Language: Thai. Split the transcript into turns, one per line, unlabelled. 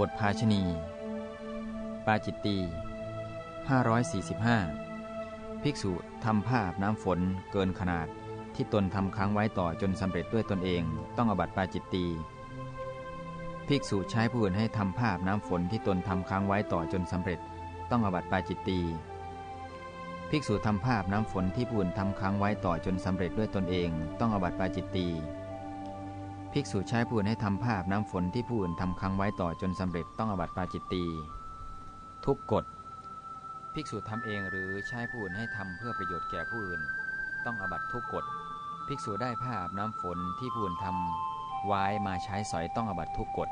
บทภาชณี ปาจิตตี545 ภิกษุทำผ้าน้ำฝนเกินขนาด ที่ตนทำค้างไว้ต่อจนสำเร็จด้วยตนเอง ต้องอบัติปาจิตตี ภิกษุใช้ผู้อื่นให้ทำผ้าน้ำฝนที่ตนทำค้างไว้ต่อจนสำเร็จ ต้องอบัติปาจิตตี ภิกษุทำผ้าน้ำฝนที่ผู้อื่นทำค้างไว้ต่อจนสำเร็จด้วยตนเอง ต้องอบัติปาจิตตี ภิกษุใช้ผู้อื่นให้ทำภาพน้ำฝนที่ผู้อื่นทำค้างไว้ต่อจนสำเร็จต้องอบัติปาจิตตีทุกกฎภิกษุทำเองหรือใช้ผู้อื่นให้ทำเพื่อประโยชน์แก่ผู้อื่น ต้องอบัติทุกกฎภิกษุได้ภาพน้ำฝนที่ผู้อื่นทำไว้มาใช้สอยต้องอบัติทุกกฎ